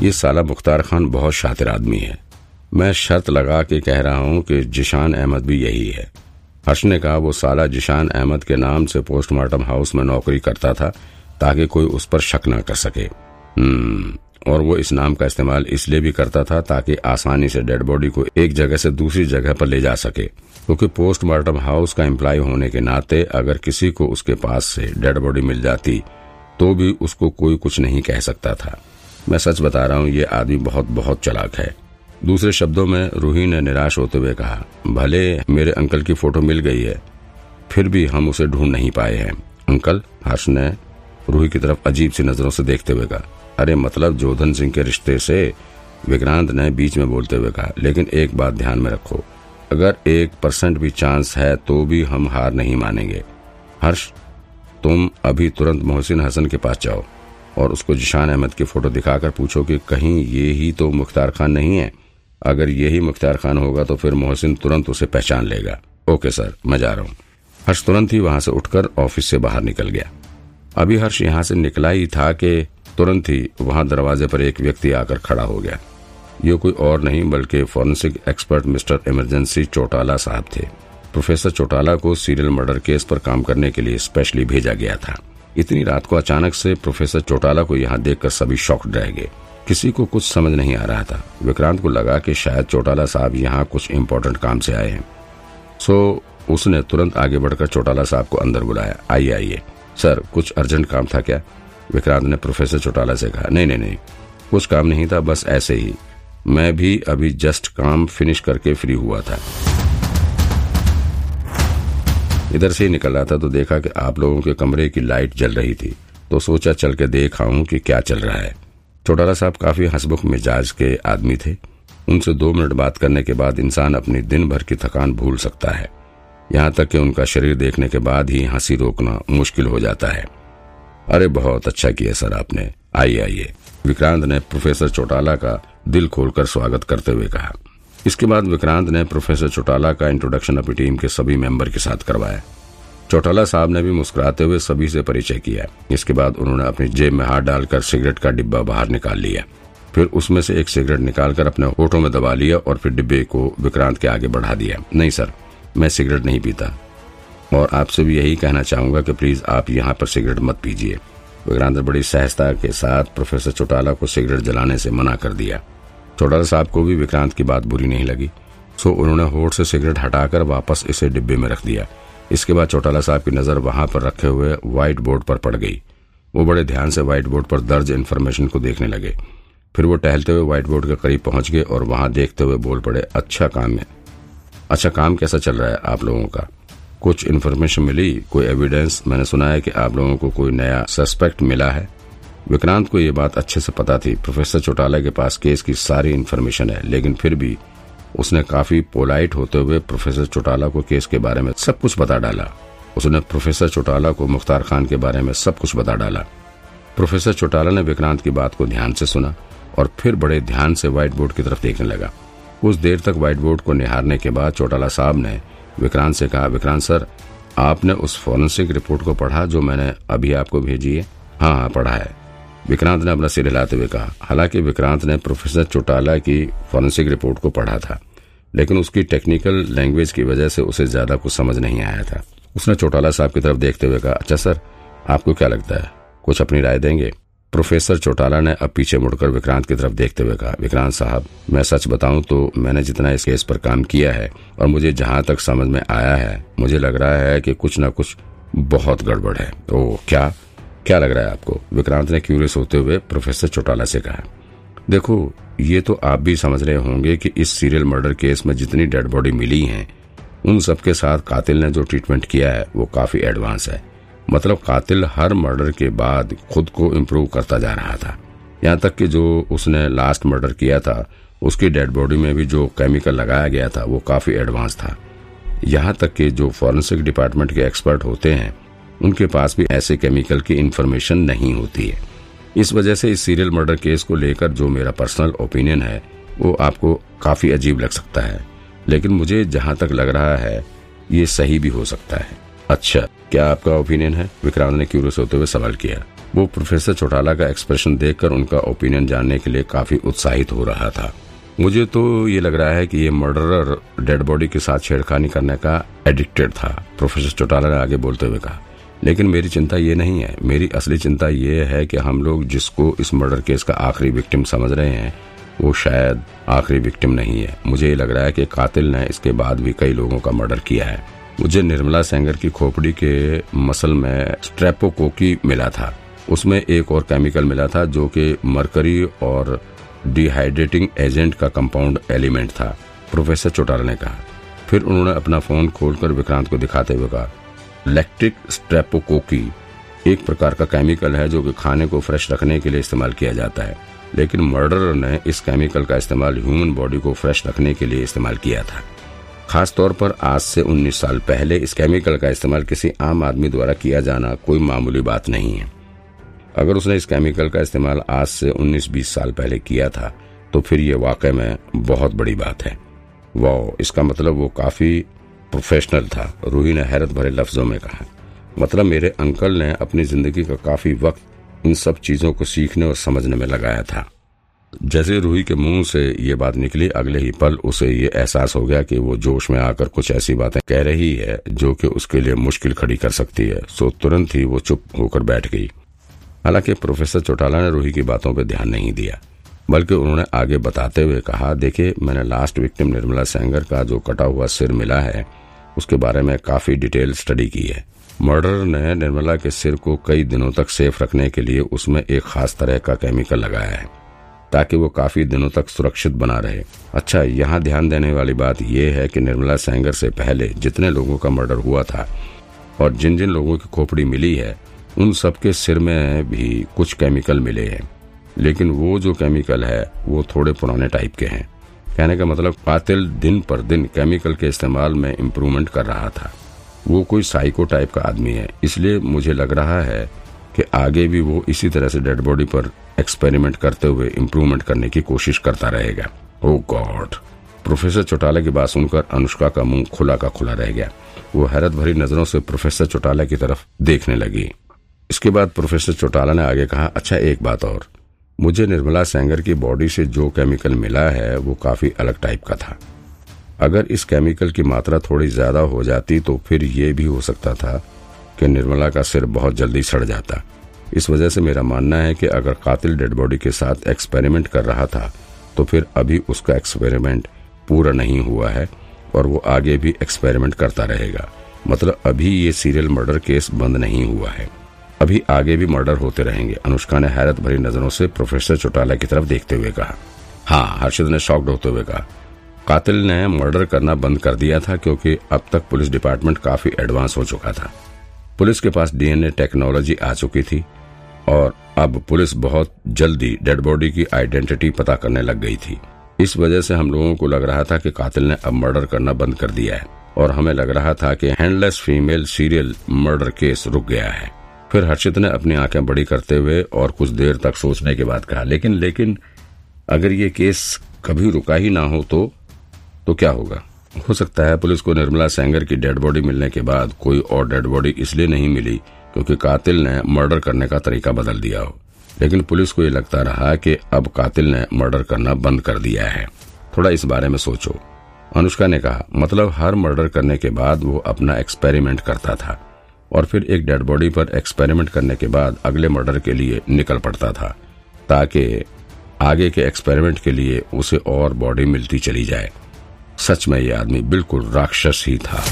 ये साला मुख्तार खान बहुत शातिर आदमी है। मैं शर्त लगा के कह रहा हूँ कि जिशान अहमद भी यही है। हर्ष ने कहा, वो साला जिशान अहमद के नाम से पोस्टमार्टम हाउस में नौकरी करता था ताकि कोई उस पर शक न कर सके। हम्म और वो इस नाम का इस्तेमाल इसलिए भी करता था ताकि आसानी से डेड बॉडी को एक जगह से दूसरी जगह पर ले जा सके। क्योंकि तो पोस्टमार्टम हाउस का एम्प्लॉय होने के नाते अगर किसी को उसके पास से डेड बॉडी मिल जाती तो भी उसको कोई कुछ नहीं कह सकता था। मैं सच बता रहा हूँ, ये आदमी बहुत बहुत चलाक है। दूसरे शब्दों में, रूही ने निराश होते हुए कहा, भले मेरे अंकल की फ़ोटो मिल गई है, फिर भी हम उसे ढूंढ नहीं पाए हैं। अंकल हर्ष ने रूही की तरफ़ अजीब सी नज़रों से देखते हुए कहा, अरे मतलब जोधन सिंह के रिश्ते से? विक्रांत ने बीच में बोलते हुए कहा, लेकिन एक बात ध्यान में रखो, अगर एक परसेंट भी चांस है तो भी हम हार नहीं मानेंगे। हर्ष, तुम अभी तुरंत मोहसिन हसन के पास जाओ। और उसको जिशान अहमद की फ़ोटो दिखाकर पूछो कि कहीं ये ही तो मुख्तार खान नहीं है? अगर यही मुख्तार खान होगा तो फिर मोहसिन तुरंत उसे पहचान लेगा। ओके सर, मैं जा रहा हूँ। हर्ष तुरंत ही वहाँ से उठकर ऑफ़िस से बाहर निकल गया। अभी हर्ष यहाँ से निकला ही था कि तुरंत ही वहाँ दरवाजे पर एक व्यक्ति आकर खड़ा हो गया। ये कोई और नहीं, बल्कि forensic expert mister emergency Chautala साहब थे। प्रोफेसर चौटाला को सीरियल मर्डर केस पर काम करने के लिए स्पेशली भेजा गया था। इतनी रात को अचानक से प्रोफेसर चौटाला को यहाँ देखकर सभी शॉक्ड रह गए। किसी को कुछ समझ नहीं आ रहा था। विक्रांत को लगा कि शायद चौटाला साहब यहाँ कुछ इम्पोर्टेंट काम से आए हैं। सो उसने तुरंत आगे बढ़कर चौटाला साहब को अंदर बुलाया। आइए आइए। सर, कुछ अर्जेंट काम था क्या? विक्रांत ने प्रोफेसर चौटाला से कहा, नहीं नहीं नहीं। कुछ काम नहीं था, बस ऐसे ही। मैं भी अभी जस्ट काम फिनिश करके फ्री हुआ था। इधर से ही निकल रहा था तो देखा कि आप लोगों के कमरे की लाइट जल रही थी तो सोचा चल के देख आऊँ कि क्या चल रहा है। चौटाला साहब काफ़ी हंसमुख मिजाज के आदमी थे। उनसे दो मिनट बात करने के बाद इंसान अपनी दिन भर की थकान भूल सकता है। यहाँ तक कि उनका शरीर देखने के बाद ही हँसी रोकना मुश्किल हो जाता है। अरे बहुत अच्छा किया सर आपने। आइए आइए। विक्रांत ने प्रोफेसर चौटाला का दिल खोलकर स्वागत करते हुए कहा। इसके बाद विक्रांत ने प्रोफेसर चौटाला का इंट्रोडक्शन अपनी टीम के सभी मेंबर के साथ करवाया। चौटाला साहब ने भी मुस्कुराते हुए सभी से परिचय किया। इसके बाद उन्होंने अपनी जेब में हाथ डालकर सिगरेट का डिब्बा बाहर निकाल लिया। फिर उसमें से एक सिगरेट निकालकर अपने होठों में दबा लिया और फिर डिब्बे को विक्रांत के आगे बढ़ा दिया। नहीं सर, मैं सिगरेट नहीं पीता। और आपसे भी यही कहना चाहूँगा कि प्लीज़ आप यहाँ पर सिगरेट मत पीजिए। विक्रांत ने बड़ी सहजता के साथ प्रोफेसर चौटाला को सिगरेट जलाने से मना कर दिया। चौटाला साहब को भी विक्रांत की बात बुरी नहीं लगी। सो उन्होंने होठ से सिगरेट हटाकर वापस इसे डिब्बे में रख दिया। इसके बाद चौटाला साहब की नज़र वहाँ पर रखे हुए व्हाइट बोर्ड पर पड़ गई। वो बड़े ध्यान से व्हाइट बोर्ड पर दर्ज इन्फॉर्मेशन को देखने लगे। फिर वो टहलते हुए व्हाइट बोर्ड के करीब पहुँच गए और वहाँ देखते हुए बोल पड़े अच्छा काम है। अच्छा काम कैसा चल रहा है आप लोगों का? कुछ इन्फॉर्मेशन मिली, कोई एविडेंस मैंने सुना है कि आप लोगों को कोई नया सस्पेक्ट मिला है। विक्रांत को यह बात अच्छे से पता थी। प्रोफेसर चौटाला के पास केस की सारी इन्फॉर्मेशन है, लेकिन फिर भी उसने काफ़ी पोलाइट होते हुए प्रोफेसर चौटाला को केस के बारे में सब कुछ बता डाला। उसने प्रोफेसर चौटाला को मुख्तार खान के बारे में सब कुछ बता डाला। प्रोफेसर चौटाला ने विक्रांत की बात को ध्यान से सुना और फिर बड़े ध्यान से व्हाइट बोर्ड की तरफ़ देखने लगा। कुछ देर तक व्हाइट बोर्ड को निहारने के बाद चौटाला साहब ने विक्रांत से कहा, विक्रांत सर, आपने उस फॉरेंसिक रिपोर्ट को पढ़ा जो मैंने अभी आपको भेजी है? हाँ हाँ पढ़ा है। विक्रांत ने अपना सिर हिलाते हुए कहा। हालाँकि विक्रांत ने प्रोफेसर चौटाला की फॉरेंसिक रिपोर्ट को पढ़ा था, लेकिन उसकी टेक्निकल लैंग्वेज की वजह से उसे ज़्यादा कुछ समझ नहीं आया था। उसने चौटाला साहब की तरफ़ देखते हुए कहा अच्छा सर, आपको क्या लगता है? कुछ अपनी राय देंगे? प्रोफेसर चौटाला ने अब पीछे मुड़कर विक्रांत की तरफ़ देखते हुए कहा, विक्रांत साहब, मैं सच बताऊँ तो मैंने जितना इस केस पर काम किया है और मुझे जहाँ तक समझ में आया है, मुझे लग रहा है कि कुछ न कुछ बहुत गड़बड़ है। तो क्या क्या लग रहा है आपको? विक्रांत ने क्यूरियस होते हुए प्रोफेसर चौटाला से कहा, देखो, ये तो आप भी समझ रहे होंगे कि इस सीरियल मर्डर केस में जितनी डेड बॉडी मिली हैं, उन सबके साथ कातिल ने जो ट्रीटमेंट किया है, वो काफ़ी एडवांस है। मतलब कातिल हर मर्डर के बाद खुद को इम्प्रूव करता जा रहा था। यहाँ तक कि जो उसने लास्ट मर्डर किया था, उसकी डेड बॉडी में भी जो केमिकल लगाया गया था, वो काफ़ी एडवांस था। यहाँ तक कि जो फॉरेंसिक डिपार्टमेंट के एक्सपर्ट होते हैं उनके पास भी ऐसे केमिकल की इन्फॉर्मेशन नहीं होती है। इस वजह से इस सीरियल मर्डर केस को लेकर जो मेरा पर्सनल ओपिनियन है, वो आपको काफ़ी अजीब लग सकता है। लेकिन मुझे जहाँ तक लग रहा है, ये सही भी हो सकता है। अच्छा क्या आपका ओपिनियन है? विक्रांत ने क्यूरियस होते हुए सवाल किया। वो प्रोफेसर चौटाला का एक्सप्रेशन देखकर उनका ओपिनियन जानने के लिए काफ़ी उत्साहित हो रहा था। मुझे तो ये लग रहा है कि ये मर्डरर डेड बॉडी के साथ छेड़खानी करने का एडिक्टेड था प्रोफेसर चौटाला ने आगे बोलते हुए कहा। लेकिन मेरी चिंता ये नहीं है। मेरी असली चिंता ये है कि हम लोग जिसको इस मर्डर केस का आखिरी विक्टिम समझ रहे हैं, वो शायद आखिरी विक्टिम नहीं है। मुझे ये लग रहा है कि कातिल ने इसके बाद भी कई लोगों का मर्डर किया है। मुझे निर्मला सेंगर की खोपड़ी के मसल में स्ट्रेपोकोकी मिला था। उसमें एक और केमिकल मिला था जो कि मरकरी और डिहाइड्रेटिंग एजेंट का कंपाउंड एलिमेंट था, प्रोफेसर चौटाला ने कहा। फिर उन्होंने अपना फ़ोन खोलकर विक्रांत को दिखाते हुए कहा इलेक्ट्रिक स्ट्रेपोकोकी एक प्रकार का केमिकल है जो कि खाने को फ्रेश रखने के लिए इस्तेमाल किया जाता है। लेकिन मर्डरर ने इस केमिकल का इस्तेमाल ह्यूमन बॉडी को फ्रेश रखने के लिए इस्तेमाल किया था। खास तौर पर आज से 19 साल पहले इस केमिकल का इस्तेमाल किसी आम आदमी द्वारा किया जाना कोई मामूली बात नहीं है। अगर उसने इस केमिकल का इस्तेमाल आज से 19-20 साल पहले किया था तो फिर ये वाकई में बहुत बड़ी बात है। वाह इसका मतलब वो काफ़ी प्रोफेशनल था। रूही ने हैरत भरे लफ्जों में कहा मतलब मेरे अंकल ने अपनी ज़िंदगी का काफ़ी वक्त इन सब चीज़ों को सीखने और समझने में लगाया था। जैसे रूही के मुँह से ये बात निकली, अगले ही पल उसे ये एहसास हो गया कि वो जोश में आकर कुछ ऐसी बातें कह रही है जो कि उसके लिए मुश्किल खड़ी कर सकती है। सो तुरंत ही वो चुप होकर बैठ गई। हालाँकि प्रोफेसर चौटाला ने रूही की बातों पर ध्यान नहीं दिया, बल्कि उन्होंने आगे बताते हुए कहा, देखिए, मैंने लास्ट विक्टिम निर्मला सेंगर का जो कटा हुआ सिर मिला है उसके बारे में काफ़ी डिटेल स्टडी की है। मर्डर ने निर्मला के सिर को कई दिनों तक सेफ़ रखने के लिए उसमें एक खास तरह का केमिकल लगाया है, ताकि वो काफ़ी दिनों तक सुरक्षित बना रहे। अच्छा यहाँ ध्यान देने वाली बात यह है कि निर्मला सेंगर से पहले जितने लोगों का मर्डर हुआ था और जिन जिन लोगों की खोपड़ी मिली है, उन सबके सिर में भी कुछ केमिकल मिले हैं। लेकिन वो जो केमिकल है, वो थोड़े पुराने टाइप के हैं। कहने का मतलब कातिल दिन पर दिन केमिकल के इस्तेमाल में इम्प्रूवमेंट कर रहा था। वो कोई साइको टाइप का आदमी है। इसलिए मुझे लग रहा है कि आगे भी वो इसी तरह से डेड बॉडी पर एक्सपेरिमेंट करते हुए इम्प्रूवमेंट करने की कोशिश करता रहेगा। ओ गॉड प्रोफेसर चौटाला की बात सुनकर अनुष्का का मुँह खुला का खुला रह गया। वो हैरत भरी नज़रों से प्रोफेसर चौटाला की तरफ़ देखने लगी। इसके बाद प्रोफेसर चौटाला ने आगे कहा अच्छा एक बात और। मुझे निर्मला सेंगर की बॉडी से जो केमिकल मिला है, वो काफ़ी अलग टाइप का था। अगर इस केमिकल की मात्रा थोड़ी ज़्यादा हो जाती तो फिर ये भी हो सकता था कि निर्मला का सिर बहुत जल्दी सड़ जाता। इस वजह से मेरा मानना है कि अगर कातिल डेड बॉडी के साथ एक्सपेरिमेंट कर रहा था तो फिर अभी उसका एक्सपेरिमेंट पूरा नहीं हुआ है और वो आगे भी एक्सपेरिमेंट करता रहेगा। मतलब अभी ये सीरियल मर्डर केस बंद नहीं हुआ है। अभी आगे भी मर्डर होते रहेंगे। अनुष्का ने हैरत भरी नज़रों से प्रोफेसर चौटाला की तरफ़ देखते हुए कहा। हाँ हर्षद ने शॉक्ड होते हुए कहा। कातिल ने मर्डर करना बंद कर दिया था क्योंकि अब तक पुलिस डिपार्टमेंट काफ़ी एडवांस हो चुका था। पुलिस के पास डीएनए टेक्नोलॉजी आ चुकी थी और अब पुलिस बहुत जल्दी डेड बॉडी की आइडेंटिटी पता करने लग गई थी। इस वजह से हम लोगों को लग रहा था कि कातिल ने अब मर्डर करना बंद कर दिया है और हमें लग रहा था कि handless female serial murder case रुक गया है। फिर हर्षित ने अपनी आँखें बड़ी करते हुए और कुछ देर तक सोचने के बाद कहा, लेकिन लेकिन, अगर ये केस कभी रुका ही ना हो तो तो क्या होगा? हो सकता है पुलिस को निर्मला सेंगर की डेड बॉडी मिलने के बाद कोई और डेड बॉडी इसलिए नहीं मिली क्योंकि कातिल ने मर्डर करने का तरीका बदल दिया हो। लेकिन पुलिस को ये लगता रहा कि अब कातिल ने मर्डर करना बंद कर दिया है। थोड़ा इस बारे में सोचो। अनुष्का ने कहा मतलब हर मर्डर करने के बाद वो अपना एक्सपेरिमेंट करता था। और फिर एक डेड बॉडी पर एक्सपेरिमेंट करने के बाद अगले मर्डर के लिए निकल पड़ता था, ताकि आगे के एक्सपेरिमेंट के लिए उसे और बॉडी मिलती चली जाए। सच में ये आदमी बिल्कुल राक्षस ही था।